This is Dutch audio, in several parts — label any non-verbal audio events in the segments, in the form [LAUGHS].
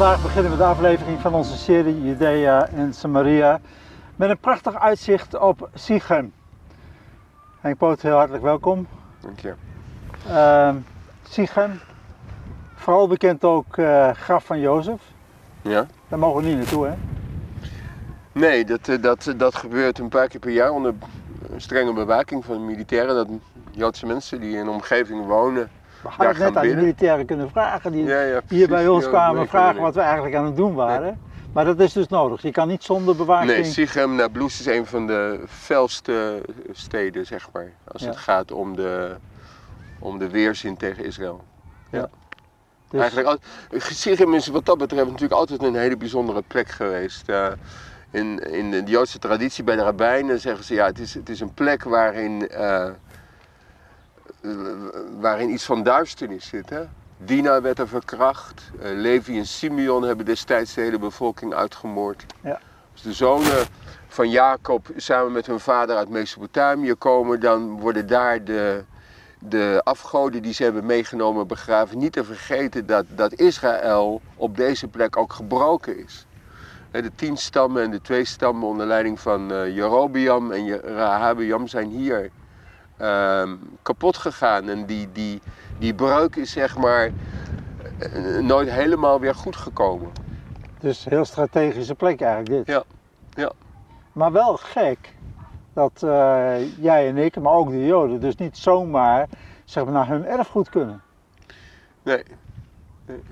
Vandaag beginnen we de aflevering van onze serie Judea en Samaria met een prachtig uitzicht op Sichem. Henk Poot, heel hartelijk welkom. Dank je. Uh, Sichem, vooral bekend ook uh, graf van Jozef. Ja? Daar mogen we niet naartoe, hè? Nee, dat, eh, dat, dat gebeurt een paar keer per jaar onder strenge bewaking van de militairen. Dat Joodse mensen die in de omgeving wonen. We hadden het net aan de militairen kunnen vragen die ja, ja, hier bij ons kwamen vragen wat we eigenlijk aan het doen waren. Maar dat is dus nodig. Je kan niet zonder bewaking. Nee, Sichem Nablus is een van de felste steden, zeg maar. Als het gaat om de, om de weerzin tegen Israël. Ja. Dus... Eigenlijk, Sichem is wat dat betreft natuurlijk altijd een hele bijzondere plek geweest. Uh, in, in de Joodse traditie bij de rabbijnen zeggen ze ja, het is, het is een plek waarin, uh, waarin iets van duisternis zit. Hè? Dina werd er verkracht, uh, Levi en Simeon hebben destijds de hele bevolking uitgemoord. Ja. Als de zonen van Jacob samen met hun vader uit Mesopotamië komen, dan worden daar de, de afgoden die ze hebben meegenomen begraven. Niet te vergeten dat, dat Israël op deze plek ook gebroken is. De tien stammen en de twee stammen onder leiding van uh, Jerobiam en Rahabiam zijn hier uh, kapot gegaan. En die, die, die breuk is zeg maar uh, nooit helemaal weer goed gekomen. Dus een heel strategische plek eigenlijk dit. Ja, ja. Maar wel gek dat uh, jij en ik, maar ook de Joden, dus niet zomaar zeg maar, naar hun erfgoed kunnen. Nee. Nee,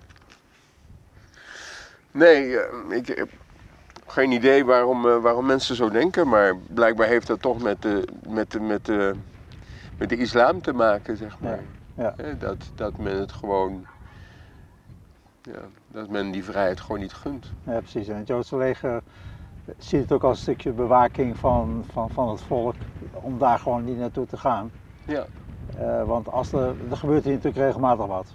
nee ik heb geen idee waarom, waarom mensen zo denken, maar blijkbaar heeft dat toch met de, met de, met de, met de islam te maken, zeg maar. Ja, ja. Dat, dat men het gewoon, ja, dat men die vrijheid gewoon niet gunt. Ja, precies. En het Joodse leger ziet het ook als een stukje bewaking van, van, van het volk, om daar gewoon niet naartoe te gaan. Ja. Uh, want als er, er gebeurt hier natuurlijk regelmatig wat.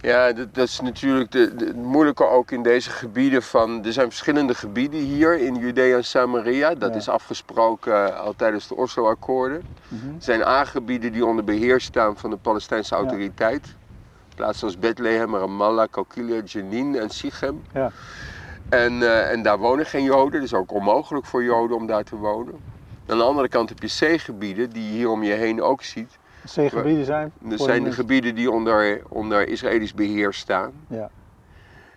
Ja, dat, dat, is natuurlijk de, de, het moeilijke ook in deze gebieden van... Er zijn verschillende gebieden hier in Judea en Samaria. Dat Ja. is afgesproken al tijdens de Oslo-akkoorden. Mhm. Er zijn aangebieden die onder beheer staan van de Palestijnse Ja. autoriteit. Plaatsen als Bethlehem, Ramallah, Kalkilia, Jenin en Sichem. Ja. En, eh, en daar wonen geen Joden. Het is ook onmogelijk voor Joden om daar te wonen. Aan de andere kant heb je zeegebieden die je hier om je heen ook ziet. Zeegebieden zijn. Er voor zijn de gebieden die onder, onder Israëlisch beheer staan. Ja.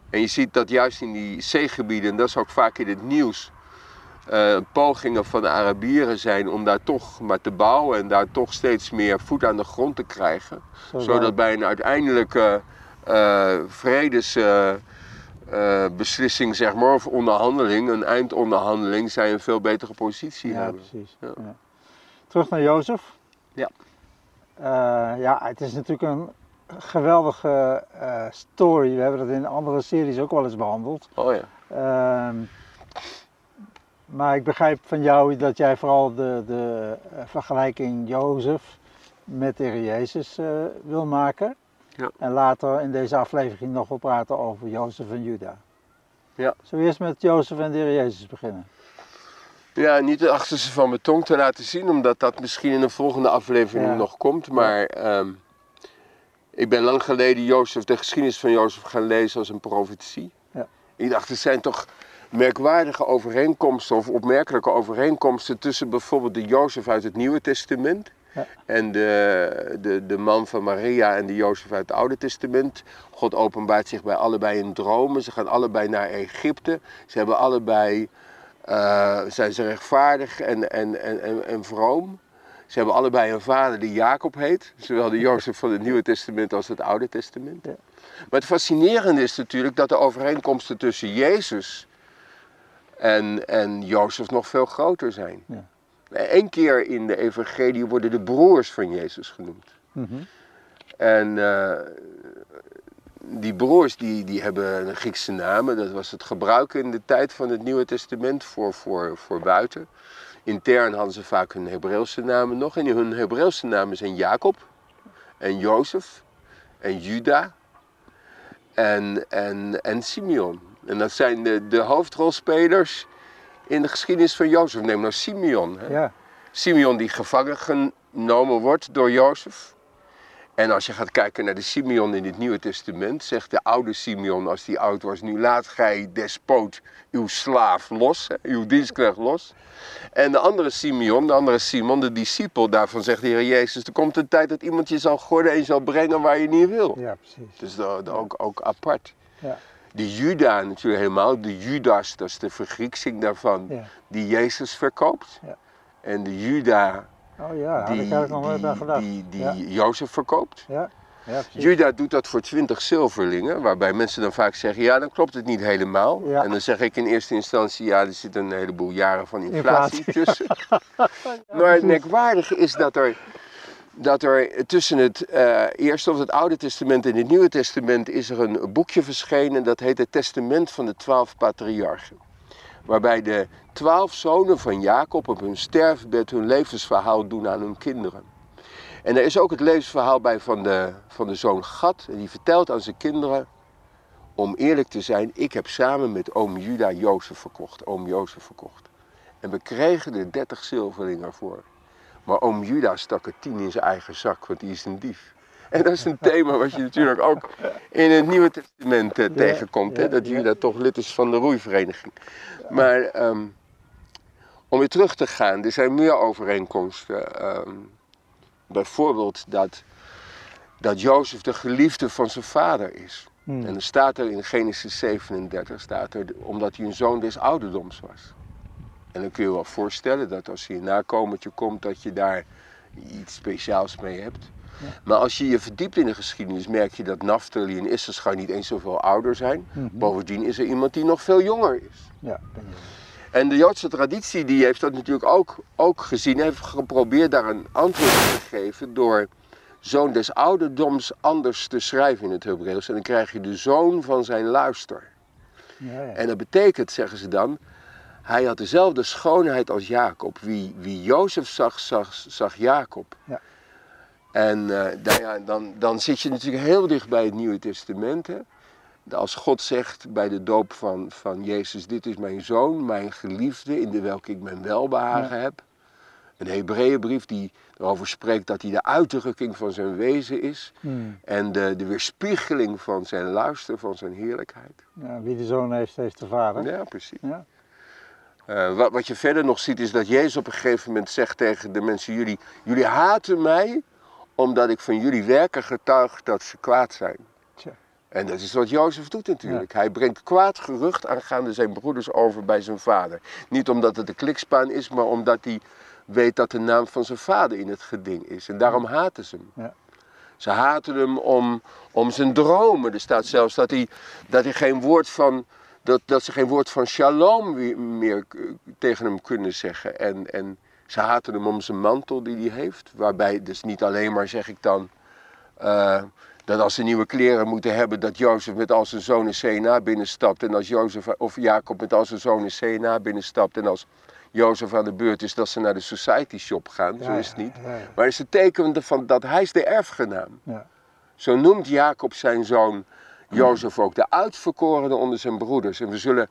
En je ziet dat juist in die zeegebieden, en dat is ook vaak in het nieuws, eh, pogingen van de Arabieren zijn om daar toch maar te bouwen en daar toch steeds meer voet aan de grond te krijgen. Zodat bij een uiteindelijke eh vredesbeslissing, zeg maar, of onderhandeling, een eindonderhandeling, zij een veel betere positie Ja, hebben. precies. Ja. Ja. Terug naar Jozef. Ja. Eh, ja, het is natuurlijk een geweldige eh, story. We hebben dat in andere series ook wel eens behandeld. Oh ja. Ehm, maar ik begrijp van jou dat jij vooral de, de eh, vergelijking Jozef met de Heer Jezus wil maken. Ja. En later in deze aflevering nog wel praten over Jozef en Juda. Ja. Zullen we eerst met Jozef en de Heer Jezus beginnen? Ja, niet de achterste van mijn tong te laten zien, omdat dat misschien in de volgende aflevering Ja. nog komt. Maar ehm, ik ben lang geleden Jozef, de geschiedenis van Jozef gaan lezen als een profetie. Ja. Ik dacht, er zijn toch merkwaardige overeenkomsten of opmerkelijke overeenkomsten tussen bijvoorbeeld de Jozef uit het Nieuwe Testament Ja. en de, de, de man van Maria en de Jozef uit het Oude Testament. God openbaart zich bij allebei in dromen. Ze gaan allebei naar Egypte. Ze hebben allebei eh, zijn ze rechtvaardig en, en, en, en, en vroom. Ze hebben allebei een vader die Jacob heet. Zowel de Jozef van het Nieuwe Testament als het Oude Testament. Ja. Maar het fascinerende is natuurlijk dat de overeenkomsten tussen Jezus en, en Jozef nog veel groter zijn. Ja. Eén keer in de evangelie worden de broers van Jezus genoemd. Mhm. En eh, die broers die, die hebben een Griekse namen. Dat was het gebruik in de tijd van het Nieuwe Testament voor, voor, voor buiten. Intern hadden ze vaak hun Hebreeuwse namen nog. En hun Hebreeuwse namen zijn Jacob en Jozef en Juda en, en, en Simeon. En dat zijn de, de hoofdrolspelers in de geschiedenis van Jozef. Neem nou Simeon. Hè? Ja, Simeon die gevangen genomen wordt door Jozef. En als je gaat kijken naar de Simeon in het Nieuwe Testament, zegt de oude Simeon als die oud was, nu laat gij despoot uw slaaf los, uw dienstknecht los. En de andere Simeon, de andere Simon, de discipel, daarvan zegt de Heer Jezus, er komt een tijd dat iemand je zal gorden en zal brengen waar je niet wil. Ja, precies. Dus dat, dat ook, ook apart. Ja. De Juda natuurlijk helemaal, de Judas, dat is de vergrieksing daarvan, Ja. die Jezus verkoopt. Ja. En de Juda Oh ja, die, ik nog nooit aan die, gedacht. die, die ja. Jozef verkoopt. Ja. ja. Juda doet dat voor 20 zilverlingen, waarbij mensen dan vaak zeggen, ja dan klopt het niet helemaal. Ja. En dan zeg ik in eerste instantie, ja er zit een heleboel jaren van inflatie, Inflatie. [LAUGHS] tussen. [LAUGHS] maar het merkwaardige is dat er, dat er tussen het eh, Eerste of het Oude Testament en het Nieuwe Testament is er een boekje verschenen, dat heet het Testament van de Twaalf Patriarchen. Waarbij de twaalf zonen van Jacob op hun sterfbed hun levensverhaal doen aan hun kinderen. En er is ook het levensverhaal bij van de, van de zoon Gad. En die vertelt aan zijn kinderen, om eerlijk te zijn, ik heb samen met oom Juda Jozef verkocht. Oom Jozef verkocht. En we kregen er 30 zilverlingen voor. Maar oom Juda stak er 10 in zijn eigen zak, want die is een dief. En dat is een thema wat je [LAUGHS] natuurlijk ook in het Nieuwe Testament eh, tegenkomt. hè, dat ja. Juda toch lid is van de roeivereniging. Maar ehm, om weer terug te gaan, er zijn meer overeenkomsten. ehm, bijvoorbeeld dat, dat Jozef de geliefde van zijn vader is. Hmm. En dan staat er in Genesis 37, staat er, omdat hij een zoon des ouderdoms was. En dan kun je je wel voorstellen dat als je een nakomertje komt, dat je daar iets speciaals mee hebt. Maar als je je verdiept in de geschiedenis, merk je dat Naphtali en Issachar niet eens zoveel ouder zijn. Mhm. Bovendien is er iemand die nog veel jonger is. Ja, ben je. En de Joodse traditie die heeft dat natuurlijk ook, ook gezien, heeft geprobeerd daar een antwoord op te geven door zoon des ouderdoms anders te schrijven in het Hebreeuws. En dan krijg je de zoon van zijn luister. Ja, ja. En dat betekent, zeggen ze dan, hij had dezelfde schoonheid als Jacob. Wie, wie Jozef zag, zag, zag Jacob. Ja. En eh, nou ja, dan, dan zit je natuurlijk heel dicht bij het Nieuwe Testament. Hè? Als God zegt bij de doop van, van Jezus, dit is mijn zoon, mijn geliefde, in de welke ik mijn welbehagen heb. Een Hebreeënbrief die erover spreekt dat hij de uitdrukking van zijn wezen is. Hmm. En de, de weerspiegeling van zijn luister, van zijn heerlijkheid. Ja, wie de zoon heeft, heeft de vader. Ja, precies. Ja. Eh, wat, wat je verder nog ziet is dat Jezus op een gegeven moment zegt tegen de mensen: Jullie, jullie haten mij omdat ik van jullie werken getuig dat ze kwaad zijn. En dat is wat Jozef doet natuurlijk. Hij brengt kwaad gerucht aangaande zijn broeders over bij zijn vader. Niet omdat het een klikspaan is, maar omdat hij weet dat de naam van zijn vader in het geding is. En daarom haten ze hem. Ja. Ze haten hem om, om zijn dromen. Er staat zelfs dat, hij, dat, hij geen woord van, dat, dat ze geen woord van shalom meer tegen hem kunnen zeggen. En, en ze haten hem om zijn mantel die hij heeft. Waarbij dus niet alleen maar, zeg ik dan, eh, dat als ze nieuwe kleren moeten hebben, dat Jozef met al zijn zonen CNA binnenstapt. En als Jozef of Jacob met al zijn zonen CNA binnenstapt. En als Jozef aan de beurt is, dat ze naar de society shop gaan. Zo is het niet. ja, ja. Maar het is het teken van dat hij is de erfgenaam. Ja. Zo noemt Jacob zijn zoon Jozef ook de uitverkorene onder zijn broeders. En we zullen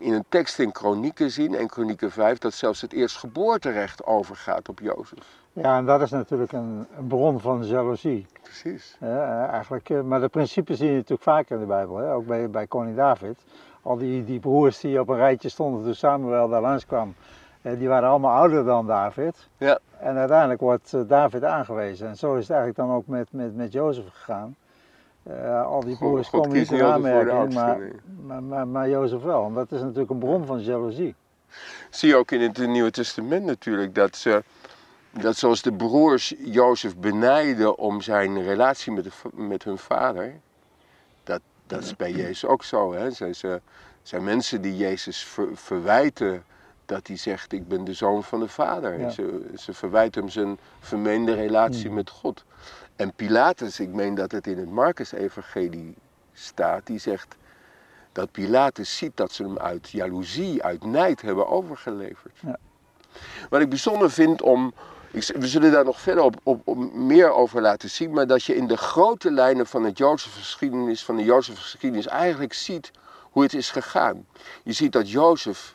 in een tekst in Kronieken zien, en Kronieken 5, dat zelfs het eerstgeboorterecht overgaat op Jozef. Ja, en dat is natuurlijk een, bron van jaloezie. Precies. eh, eigenlijk, eh, maar de principes zie je natuurlijk vaker in de Bijbel, hè? ook bij, bij koning David. Al die, die broers die op een rijtje stonden toen Samuel daar langskwam, eh, die waren allemaal ouder dan David. Ja. En uiteindelijk wordt David aangewezen. En zo is het eigenlijk dan ook met, met, met Jozef gegaan. Al die broers God komen niet in aanmerking, maar, maar, maar, maar Jozef wel. En dat is natuurlijk een bron van jaloezie. Zie je ook in het Nieuwe Testament natuurlijk dat ze, dat zoals de broers Jozef benijden om zijn relatie met, de met hun vader, dat, dat is bij Jezus ook zo. Hè? Zijn, ze, zijn mensen die Jezus ver- verwijten dat hij zegt, ik ben de zoon van de vader. Ja. Ze, ze verwijten hem zijn vermeende relatie met God. En Pilatus, ik meen dat het in het Marcus-evangelie staat, die zegt dat Pilatus ziet dat ze hem uit jaloezie, uit nijd hebben overgeleverd. Ja. Wat ik bijzonder vind om, ik, we zullen daar nog verder op, op, op meer over laten zien, maar dat je in de grote lijnen van, het Joodse geschiedenis, van de Joodse geschiedenis eigenlijk ziet hoe het is gegaan. Je ziet dat Jozef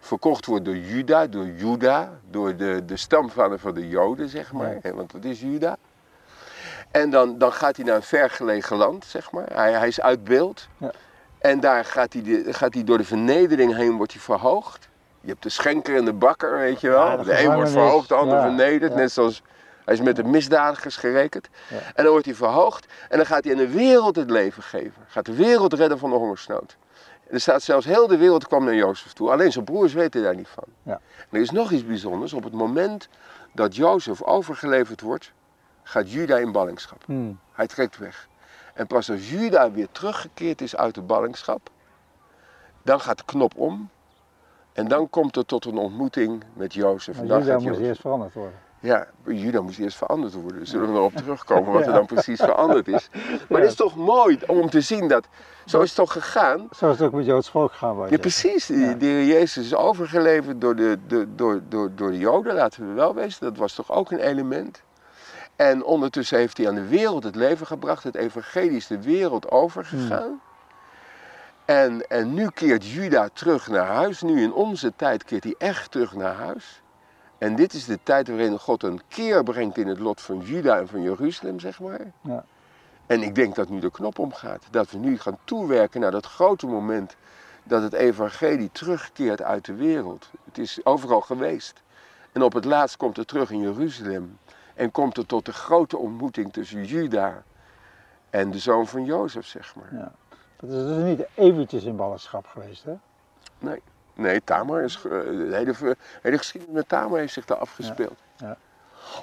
verkocht wordt door Juda, door Juda, door de, de stamvader van de Joden, zeg maar, Ja. want dat is Juda. En dan, dan gaat hij naar een vergelegen land, zeg maar. Hij, hij is uit beeld. Ja. En daar gaat hij, de, gaat hij door de vernedering heen, wordt hij verhoogd. Je hebt de schenker en de bakker, weet je wel. Ja, de een wordt verhoogd, de ander Ja, vernederd. Net zoals hij is met de misdadigers gerekend. En dan wordt hij verhoogd. En dan gaat hij aan de wereld het leven geven. Gaat de wereld redden van de hongersnood. En er staat zelfs heel de wereld kwam naar Jozef toe. Alleen zijn broers weten daar niet van. Ja. En er is nog iets bijzonders. Op het moment dat Jozef overgeleverd wordt, gaat Juda in ballingschap. Hmm. Hij trekt weg. En pas als Juda weer teruggekeerd is uit de ballingschap, dan gaat de knop om. En dan komt het tot een ontmoeting met Jozef. En Maar dan Juda gaat moest Jozef- eerst veranderd worden. Ja, Juda moest eerst veranderd worden. Zullen we erop terugkomen wat er dan precies veranderd is. Maar het is toch mooi om te zien dat, zo is het toch gegaan. Zo is het ook met Joods volk gaan. wou je Ja, precies. De Heer Jezus is overgeleverd door de, de, door, door, door de Joden, laten we wel wezen. Dat was toch ook een element. En ondertussen heeft hij aan de wereld het leven gebracht. Het evangelie is de wereld overgegaan. En, en nu keert Juda terug naar huis. Nu in onze tijd keert hij echt terug naar huis. En dit is de tijd waarin God een keer brengt in het lot van Juda en van Jeruzalem, zeg maar. Ja. En ik denk dat nu de knop omgaat. Dat we nu gaan toewerken naar dat grote moment dat het evangelie terugkeert uit de wereld. Het is overal geweest. En op het laatst komt het terug in Jeruzalem. En komt het tot de grote ontmoeting tussen Juda en de zoon van Jozef, zeg maar. Ja. Dat is dus niet eventjes in ballingschap geweest, hè? Nee, nee Tamar is, ge- de hele, hele geschiedenis met Tamar heeft zich daar afgespeeld. ja.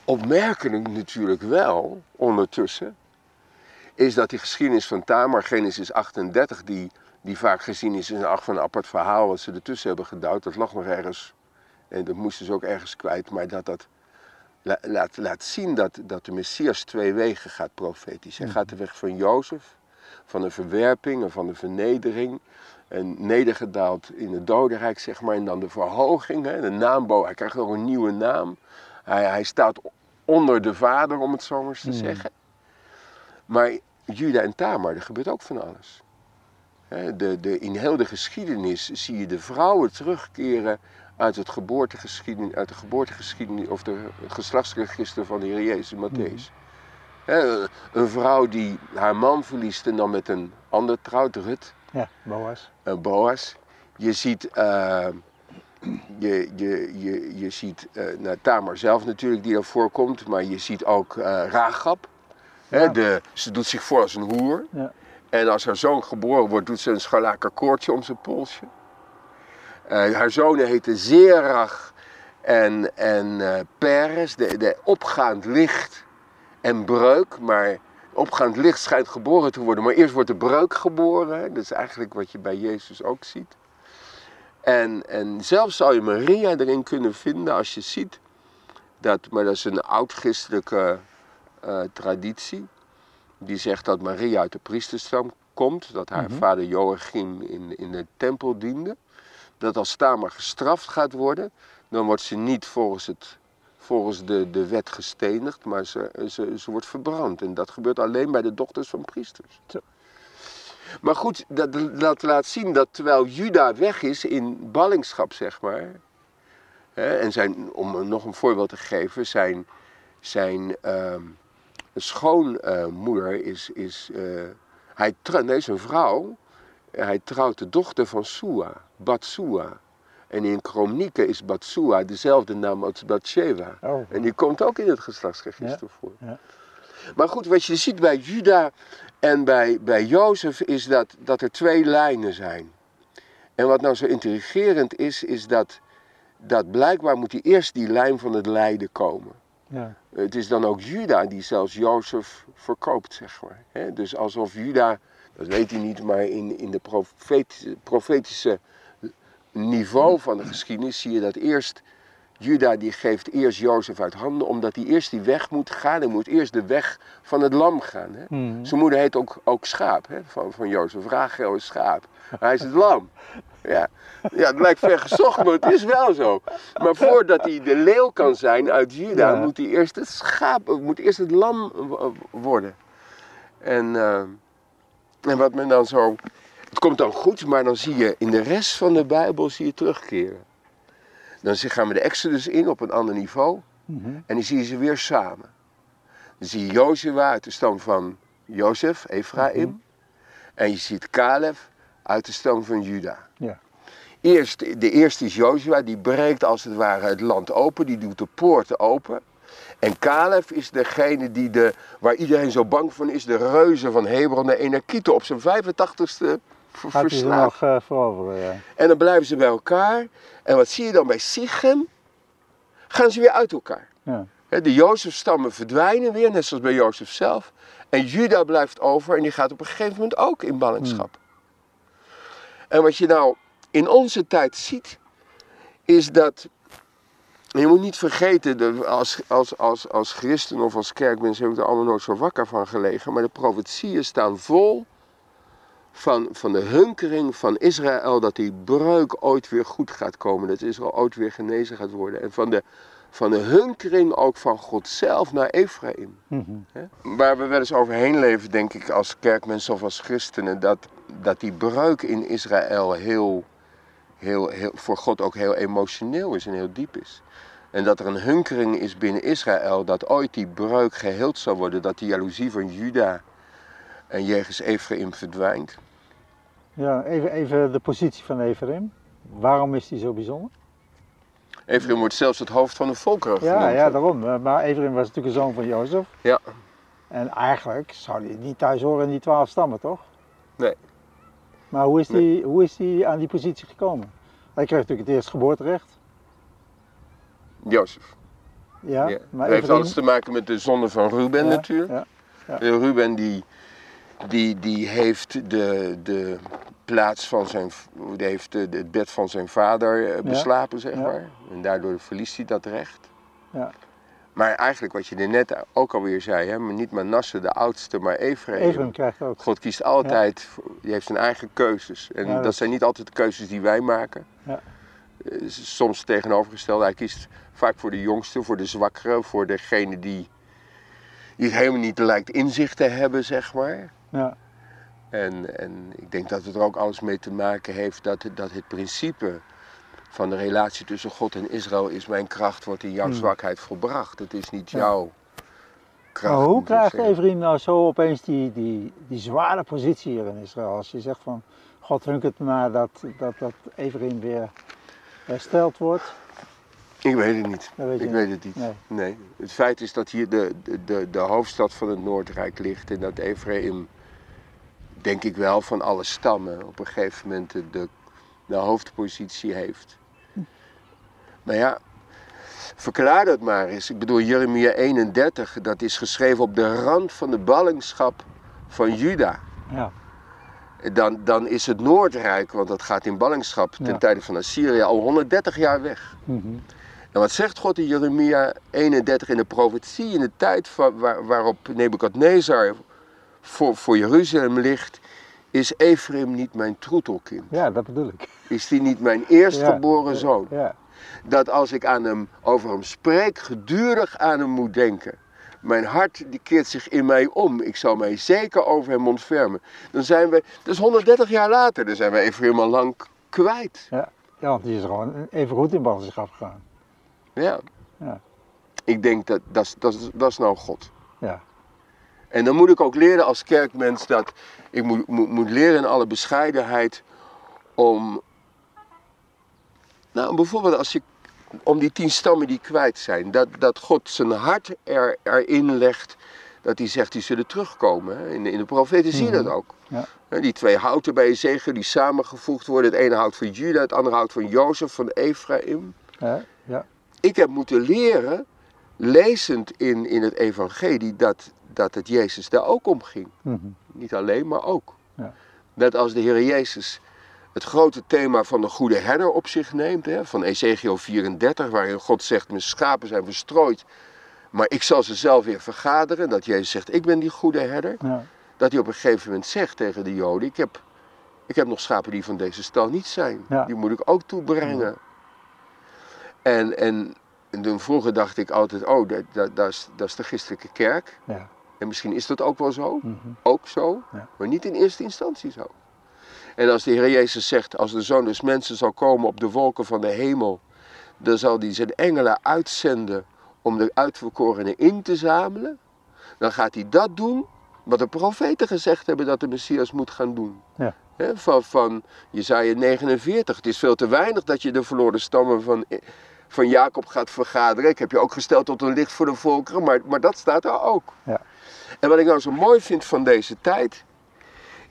Opmerkelijk natuurlijk wel, ondertussen, is dat die geschiedenis van Tamar, Genesis 38, die, die vaak gezien is in een, van een apart verhaal wat ze ertussen hebben gedouwd, dat lag nog ergens, en dat moesten ze ook ergens kwijt, maar dat dat la- laat, laat zien dat, dat de Messias twee wegen gaat profetisch. Hij gaat de weg van Jozef, van een verwerping en van een vernedering, en nedergedaald in het dodenrijk, zeg maar, en dan de verhoging, hè, de naambo, hij krijgt ook een nieuwe naam. Hij, hij staat onder de vader, om het zo maar eens te Hmm. zeggen. Maar Juda en Tamar, er gebeurt ook van alles. Hè, De, de, in heel de geschiedenis zie je de vrouwen terugkeren uit, het geboortegeschiedenis, uit de geboortegeschiedenis of de geslachtsregister van de Heer Jezus Matthäus. Hè, Een vrouw die haar man verliest en dan met een ander trouwt, Rut, Ja, Boas. eh, Boas. Je ziet, eh, je, je, je, je ziet nou, Tamar zelf natuurlijk die er voorkomt, maar je ziet ook. Hè, Ja. de, ze doet zich voor als een hoer. Ja. En als haar zoon geboren wordt, doet ze een scharlaken koordje om zijn polsje. Haar zonen heten Zerach en, en Peres, de, de opgaand licht en breuk. Maar opgaand licht schijnt geboren te worden, maar eerst wordt de breuk geboren. hè. Dat is eigenlijk wat je bij Jezus ook ziet. En, en zelfs zou je Maria erin kunnen vinden als je ziet dat, maar dat is een oud-christelijke eh, traditie, die zegt dat Maria uit de priesterstam komt, dat haar Mhm. vader Joachim in, in de tempel diende. Dat als Tamar gestraft gaat worden, dan wordt ze niet volgens, het, volgens de, de wet gestenigd, maar ze, ze, ze wordt verbrand. En dat gebeurt alleen bij de dochters van priesters. Zo. Maar goed, dat, dat laat zien dat terwijl Juda weg is in ballingschap, zeg maar. Hè, en zijn, om nog een voorbeeld te geven, zijn, zijn ehm, schoonmoeder is, is eh, hij nee, zijn vrouw, hij trouwt de dochter van Sua, Batsua. En in Kronieken is Batsua dezelfde naam als Bathsheba. Oh. En die komt ook in het geslachtsregister voor. ja. Maar goed, wat je ziet bij Juda en bij, bij Jozef is dat, dat er twee lijnen zijn. En wat nou zo intrigerend is, is dat, dat blijkbaar moet die eerst die lijn van het lijden komen. Ja. Het is dan ook Juda die zelfs Jozef verkoopt, zeg maar. Dus alsof Juda, dat weet hij niet, maar in, in de profetische, profetische niveau van de geschiedenis zie je dat eerst Juda die geeft eerst Jozef uit handen, omdat hij eerst die weg moet gaan. Hij moet eerst de weg van het lam gaan. Hè. Mhm. Zijn moeder heet ook, ook schaap hè, van, van Jozef. Rachel is schaap. Hij is het lam. Ja. ja, het lijkt ver gezocht, maar het is wel zo. Maar voordat hij de leeuw kan zijn uit Juda, Ja. moet hij eerst het schaap, moet eerst het lam worden. En, eh, en wat men dan zo. Het komt dan goed, maar dan zie je in de rest van de Bijbel zie je terugkeren. Dan gaan we de Exodus in op een ander niveau. Mhm. En die zie je ze weer samen. Dan zie je Jozua uit de stam van Jozef, Ephraim. Mhm. En je ziet Caleb uit de stam van Juda. Ja. Eerst, de eerste is Jozua, die breekt als het ware het land open, die doet de poorten open. En Caleb is degene die de, waar iedereen zo bang van is, de reuzen van Hebron en Enakieten op zijn 85ste ver- Gaat hij er nog eh, ja. En dan blijven ze bij elkaar. En wat zie je dan bij Sichem? Gaan ze weer uit elkaar. ja. De Jozefstammen verdwijnen weer, net zoals bij Jozef zelf. En Juda blijft over en die gaat op een gegeven moment ook in ballingschap. En wat je nou in onze tijd ziet, is dat. Je moet niet vergeten, als, als, als, als christen of als kerkmens heb ik er allemaal nooit zo wakker van gelegen. Maar de profetieën staan vol van, van de hunkering van Israël dat die breuk ooit weer goed gaat komen. Dat Israël ooit weer genezen gaat worden. En van de, van de hunkering ook van God zelf naar Ephraim. Mhm. Waar we wel eens overheen leven, denk ik, als kerkmensen of als christenen, dat, dat die breuk in Israël heel, heel, heel, voor God ook heel emotioneel is en heel diep is. En dat er een hunkering is binnen Israël dat ooit die breuk geheeld zal worden, dat die jaloezie van Juda en jegens Ephraim verdwijnt. Ja, even, even de positie van Ephraim. Waarom is die zo bijzonder? Ephraim wordt zelfs het hoofd van de volkeren Ja, genoemd. ja, daarom. Eh, Maar Ephraim was natuurlijk een zoon van Jozef. Ja. En eigenlijk zou hij niet thuis horen in die twaalf stammen, toch? Nee. Maar hoe is die, hoe is die aan die positie gekomen? Hij kreeg natuurlijk het eerste geboorterecht. Jozef. Ja, Ja. maar heeft alles te maken met de zonde van Ruben Ja, natuurlijk. ja, Ruben die, die, die heeft de, de plaats van zijn, die heeft de, het bed van zijn vader eh, beslapen, zeg Ja. maar. En daardoor verliest hij dat recht. Ja. Maar eigenlijk wat je er net ook alweer zei, hè, maar niet Manasse de oudste, maar Ephraim. Ephraim krijgt ook. God kiest altijd, voor- die heeft zijn eigen keuzes. En Ja, dat, dat- zijn niet altijd de keuzes die wij maken. Ja. Eh, Soms tegenovergesteld, hij kiest vaak voor de jongste, voor de zwakkere, voor degene die, die het helemaal niet lijkt inzicht te hebben, zeg maar. Ja, En, en ik denk dat het er ook alles mee te maken heeft dat, het- dat het principe van de relatie tussen God en Israël is mijn kracht wordt in jouw Hmm. zwakheid volbracht. Het is niet jouw kracht. maar hoe krijgt. Ephraim nou zo opeens die, die, die zware positie hier in Israël? Als je zegt van, God hunkert maar dat, dat, dat weer hersteld wordt. Ik weet het niet. Weet ik niet. weet het niet. Nee. Nee. Het feit is dat hier de, de, de, de hoofdstad van het Noordrijk ligt en dat Ephraim, denk ik wel, van alle stammen op een gegeven moment de, de, hoofdpositie heeft. Maar ja, verklaar dat maar eens. Ik bedoel, Jeremia 31, dat is geschreven op de rand van de ballingschap van Juda. Ja, Dan, dan is het Noordrijk, want dat gaat in ballingschap ten Ja. tijde van Assyrië, al 130 jaar weg. Mhm. En wat zegt God in Jeremia 31 in de profetie, in de tijd van, waar, waarop Nebukadnezar voor, voor Jeruzalem ligt, is Ephraim niet mijn troetelkind? ja dat bedoel ik. Is die niet mijn eerstgeboren Ja, zoon? Ja, Dat als ik aan hem, over hem spreek, gedurig aan hem moet denken. Mijn hart die keert zich in mij om. Ik zal mij zeker over hem ontfermen. Dan zijn we, dat is 130 jaar later, dan zijn we Ephraim al lang kwijt. ja, want die is gewoon even goed in ballingschap gegaan. Ja. Ja. Ik denk dat dat, dat, is- dat is nou God. Ja, En dan moet ik ook leren als kerkmens dat ik moet, moet, moet leren in alle bescheidenheid om, nou bijvoorbeeld als je, om die tien stammen die kwijt zijn, dat, dat God zijn hart er, erin legt, dat hij zegt die zullen terugkomen. hè. In, de- in de profeten zie je dat ook. Ja. Die twee houten bij Ezekiel die samengevoegd worden, het ene hout van Juda, het andere hout van Jozef, van Ephraim. ja, ja. Ik heb moeten leren, lezend in, in het evangelie, dat, dat het Jezus daar ook om ging. Mhm. Niet alleen, maar ook. Ja. Dat als de Heer Jezus het grote thema van de goede herder op zich neemt, hè, van Ezekiel 34, waarin God zegt, mijn schapen zijn verstrooid, maar ik zal ze zelf weer vergaderen. Dat Jezus zegt, ik ben die goede herder. ja. Dat hij op een gegeven moment zegt tegen de Joden, ik heb, ik heb nog schapen die van deze stal niet zijn. Ja. Die moet ik ook toebrengen. En, en, en toen vroeger dacht ik altijd, oh, dat, dat, dat, is, dat is de christelijke kerk. ja. En misschien is dat ook wel zo, Mhm. ook zo, Ja. maar niet in eerste instantie zo. En als de Heer Jezus zegt, als de Zoon des Mensen zal komen op de wolken van de hemel, dan zal hij zijn engelen uitzenden om de uitverkorenen in te zamelen. dan gaat hij dat doen wat de profeten gezegd hebben dat de Messias moet gaan doen. Ja. Hè, van, van Jezaja 49. Het is veel te weinig dat je de verloren stammen van, van Jacob gaat vergaderen. Ik heb je ook gesteld tot een licht voor de volkeren, maar, maar dat staat er ook. Ja. En wat ik nou zo mooi vind van deze tijd,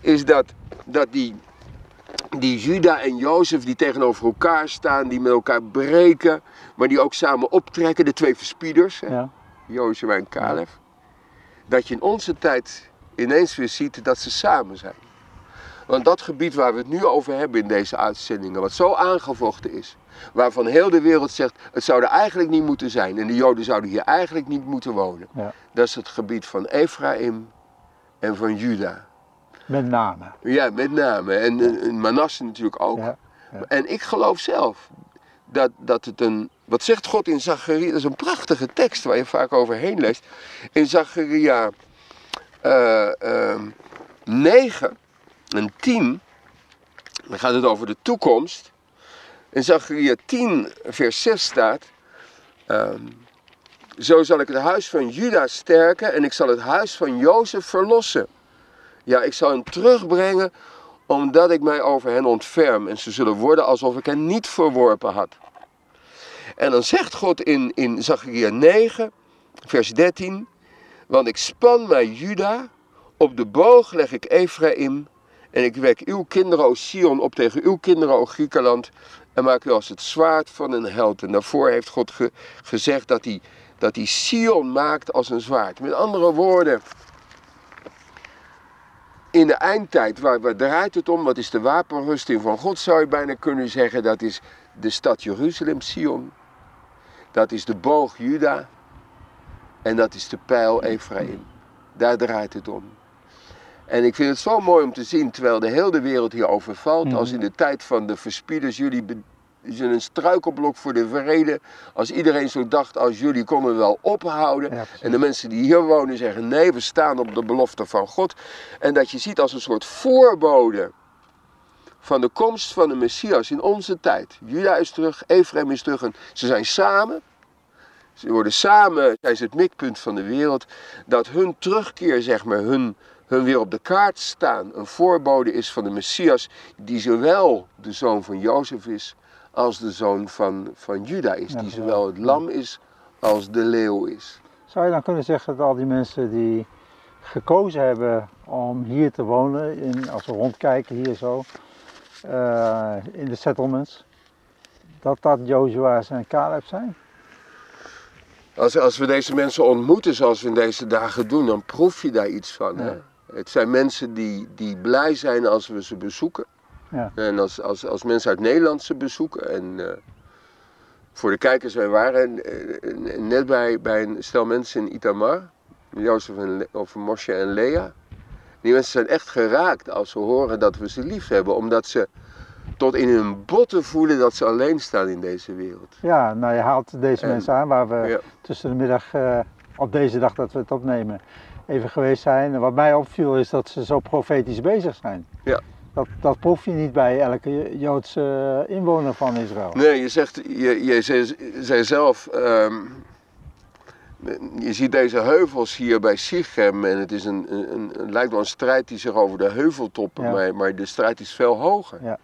is dat, dat die, die Juda en Jozef die tegenover elkaar staan, die met elkaar breken, maar die ook samen optrekken, de twee verspieders, hè, Ja. Jozef en Caleb, dat je in onze tijd ineens weer ziet dat ze samen zijn. Want dat gebied waar we het nu over hebben in deze uitzendingen, wat zo aangevochten is, waarvan heel de wereld zegt, het zou er eigenlijk niet moeten zijn en de Joden zouden hier eigenlijk niet moeten wonen, Ja. dat is het gebied van Ephraim en van Juda. Met name. Ja, met name. En, en Manasse natuurlijk ook. Ja. En ik geloof zelf dat, dat het een. Wat zegt God in Zacharia? Dat is een prachtige tekst waar je vaak overheen leest. In Zacharia eh, ehm, 9 en 10. Dan gaat het over de toekomst. In Zacharia 10, vers 6 staat. ehm, zo zal ik het huis van Juda sterken en ik zal het huis van Jozef verlossen. Ja, ik zal hen terugbrengen omdat ik mij over hen ontferm en ze zullen worden alsof ik hen niet verworpen had. En dan zegt God in, in Zacharia 9, vers 13, want ik span mij Juda, op de boog leg ik Ephraim en ik wek uw kinderen, o Sion, op tegen uw kinderen, o Griekenland, en maak u als het zwaard van een held. En daarvoor heeft God ge- gezegd dat hij, dat hij Sion maakt als een zwaard. Met andere woorden, in de eindtijd, waar, waar draait het om? Wat is de wapenrusting van God, zou je bijna kunnen zeggen. Dat is de stad Jeruzalem, Sion. Dat is de boog Juda. En dat is de pijl Ephraim. Daar draait het om. En ik vind het zo mooi om te zien, terwijl de hele wereld hierover valt, als in de tijd van de verspieders, jullie zijn een struikelblok voor de vrede. Als iedereen zo dacht als jullie, konden we wel ophouden. Ja, en de mensen die hier wonen zeggen, nee, we staan op de belofte van God. En dat je ziet als een soort voorbode van de komst van de Messias in onze tijd. Juda is terug, Ephraim is terug en ze zijn samen. Ze worden samen, zijn ze het mikpunt van de wereld. Dat hun terugkeer, zeg maar, hun, hun weer op de kaart staan, een voorbode is van de Messias, die zowel de zoon van Jozef is, als de zoon van, van Juda is. Ja, Die zowel het lam is, als de leeuw is. Zou je dan kunnen zeggen dat al die mensen die gekozen hebben om hier te wonen, in, als we rondkijken hier zo, eh, in de settlements, dat dat Jozua's en Caleb zijn? Als, als we deze mensen ontmoeten zoals we in deze dagen doen, dan proef je daar iets van. Hè? Het zijn mensen die, die blij zijn als we ze bezoeken. Ja. En als, als, als mensen uit Nederland ze bezoeken. En eh, voor de kijkers, wij waren eh, net bij, bij een stel mensen in Itamar. Jozef en, Le- of Moshe en Lea. Die mensen zijn echt geraakt als ze horen dat we ze lief hebben. Omdat ze tot in hun botten voelen dat ze alleen staan in deze wereld. Ja, nou je haalt deze En- mensen aan waar we Ja. tussen de middag, eh, op deze dag dat we het opnemen, even geweest zijn. En wat mij opviel is dat ze zo profetisch bezig zijn. Ja. Dat, dat proef je niet bij elke Joodse inwoner van Israël. Nee, je zegt, je, je zei, zei zelf, ehm, je ziet deze heuvels hier bij Sichem en het, is een, een, een- het lijkt wel een strijd die zich over de heuveltoppen, Ja. maar, maar de strijd is veel hoger. Ja.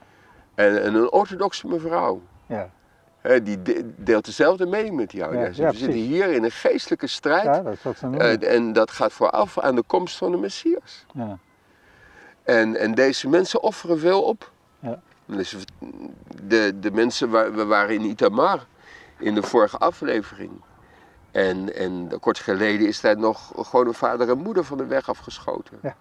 En, en een orthodoxe mevrouw, Ja, die de- deelt dezelfde mening met jou. Ja, we zitten hier in een geestelijke strijd ja dat is wat eh, en dat gaat vooraf aan de komst van de Messias. Ja. En, en deze mensen offeren veel op. Ja. Dus de, de mensen, waar, we waren in Itamar in de vorige aflevering. En, en kort geleden is daar nog gewoon een vader en moeder van de weg afgeschoten. Ja.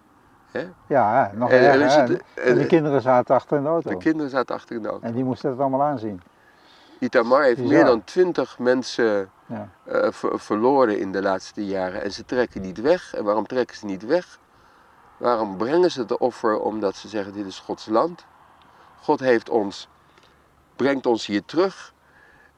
Nog En- erger. het- En, en- de kinderen zaten achter in de auto. De kinderen zaten achter in de auto. En die moesten het allemaal aanzien. Itamar heeft Bizar. meer dan twintig mensen Ja. eh, ver- verloren in de laatste jaren. En ze trekken niet weg. En waarom trekken ze niet weg? Waarom brengen ze het offer? Omdat ze zeggen, dit is Gods land. God heeft ons, brengt ons hier terug.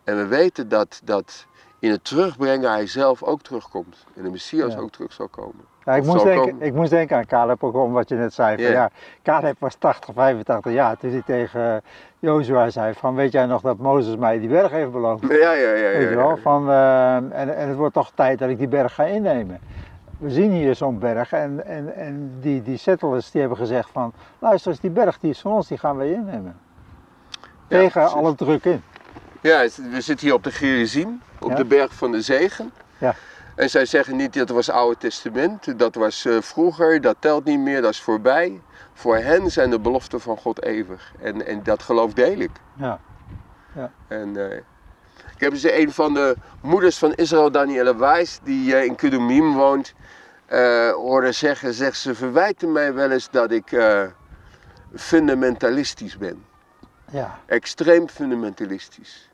En we weten dat, dat in het terugbrengen hij zelf ook terugkomt. En de Messias Ja. ook terug zal komen. Ja, ik, moest denken, komen. ik moest denken aan Caleb, ook om wat je net zei. Van, Ja. Caleb was 80, 85 jaar toen hij tegen Jozua zei van weet jij nog dat Mozes mij die berg heeft beloofd? Ja, ja, ja. ja, Weet je wel? Van, eh, en, en het wordt toch tijd dat ik die berg ga innemen. we zien hier zo'n berg en, en, en die, die settlers die hebben gezegd van, luister eens, die berg die is van ons, die gaan wij innemen. Tegen alle druk in. Ja, het- we zitten hier op de Gerizim, op Ja. de berg van de zegen. Ja. En zij zeggen niet dat was Oude Testament, dat was eh, vroeger, dat telt niet meer, dat is voorbij. Voor hen zijn de beloften van God eeuwig. En, en dat geloof deel ik. Ja. En, eh, ik heb dus een van de moeders van Israël, Danielle Wijs, die eh, in Kudumim woont, horen zeggen, zegt ze verwijten mij wel eens dat ik fundamentalistisch ben. Ja, extreem fundamentalistisch.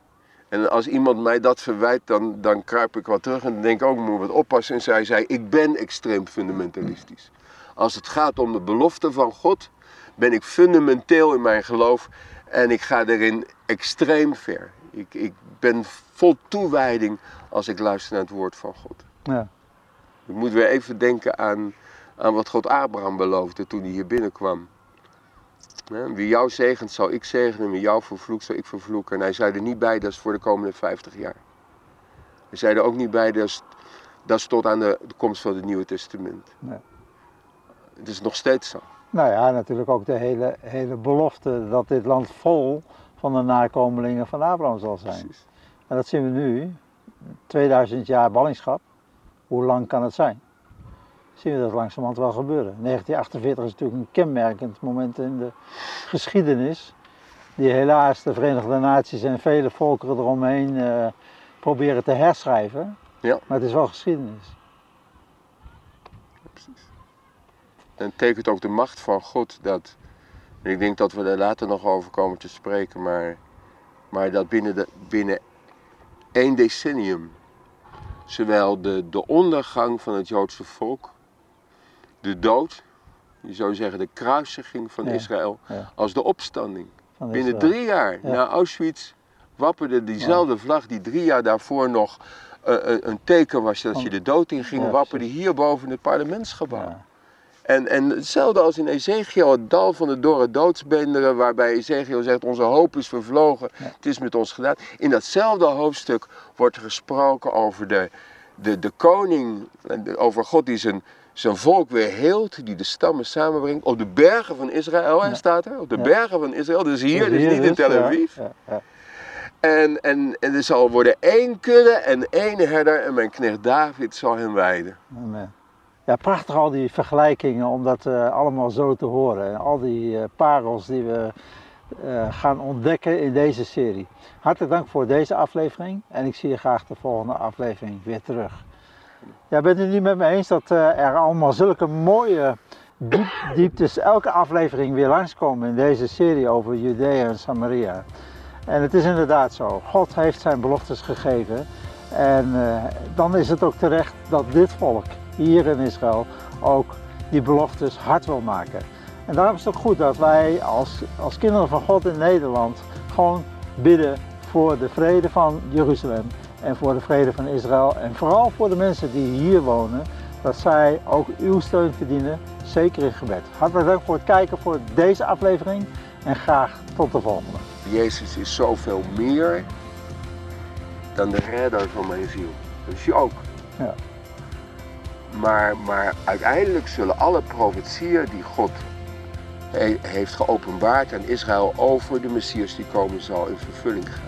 En als iemand mij dat verwijt, dan, dan kruip ik wat terug en dan denk ik ook, ik moet wat oppassen. En zij zei, ik ben extreem fundamentalistisch. Als het gaat om de belofte van God, ben ik fundamenteel in mijn geloof en ik ga erin extreem ver. Ik, ik ben vol toewijding als ik luister naar het woord van God. ja, Ik moet weer even denken aan, aan wat God Abraham beloofde toen hij hier binnenkwam. Wie jou zegent, zal ik zegenen. En wie jou vervloekt, zal ik vervloeken. En hij zei er niet bij, dat is voor de komende 50 jaar. Hij zei er ook niet bij, dat is, dat is tot aan de, de komst van het Nieuwe Testament. Nee. Het is nog steeds zo. Nou ja, natuurlijk ook de hele, hele belofte dat dit land vol van de nakomelingen van Abraham zal zijn. Precies. En dat zien we nu, 2000 jaar ballingschap. Hoe lang kan het zijn? Zien we dat langzamerhand wel gebeuren. 1948 is natuurlijk een kenmerkend moment in de geschiedenis. Die helaas de Verenigde Naties en vele volkeren eromheen eh, proberen te herschrijven. Ja. Maar het is wel geschiedenis. En het tekent ook de macht van God dat, en ik denk dat we er later nog over komen te spreken, maar, maar dat binnen, de, binnen één decennium zowel de, de ondergang van het Joodse volk, de dood, je zou zeggen de kruisiging van Ja, Israël, ja. als de opstanding. Van Binnen Israël. drie jaar Ja. na Auschwitz wapperde diezelfde vlag die drie jaar daarvoor nog eh, een, een teken was dat je de dood in ging, wapperde hier boven het parlementsgebouw. Ja. En, en hetzelfde als in Ezekiel, het dal van de dorre doodsbeenderen, waarbij Ezekiel zegt: Onze hoop is vervlogen, Ja. het is met ons gedaan. In datzelfde hoofdstuk wordt gesproken over de, de, de koning, over God die zijn, zijn volk weer heelt, die de stammen samenbrengt. Op de bergen van Israël, hè, Ja. staat er, op de Ja. bergen van Israël, dus hier, Dus niet in Tel Aviv. En, en, en er zal worden één kudde en één herder, en mijn knecht David zal hem weiden. Amen. Ja, prachtig al die vergelijkingen om dat eh, allemaal zo te horen. En al die eh, parels die we eh, gaan ontdekken in deze serie. Hartelijk dank voor deze aflevering en ik zie je graag de volgende aflevering weer terug. Ja, bent het niet met me eens dat eh, er allemaal zulke mooie diep, dieptes elke aflevering weer langskomen in deze serie over Judea en Samaria? En het is inderdaad zo. God heeft zijn beloftes gegeven. En eh, dan is het ook terecht dat dit volk hier in Israël ook die beloftes hard wil maken. En daarom is het ook goed dat wij als, als kinderen van God in Nederland gewoon bidden voor de vrede van Jeruzalem en voor de vrede van Israël. En vooral voor de mensen die hier wonen, dat zij ook uw steun verdienen, zeker in gebed. Hartelijk dank voor het kijken voor deze aflevering en graag tot de volgende. Jezus is zoveel meer dan de redder van mijn ziel. Dat is hij ook. Ja. Maar, maar uiteindelijk zullen alle profetieën die God he- heeft geopenbaard aan Israël over de Messias die komen zal in vervulling gaan.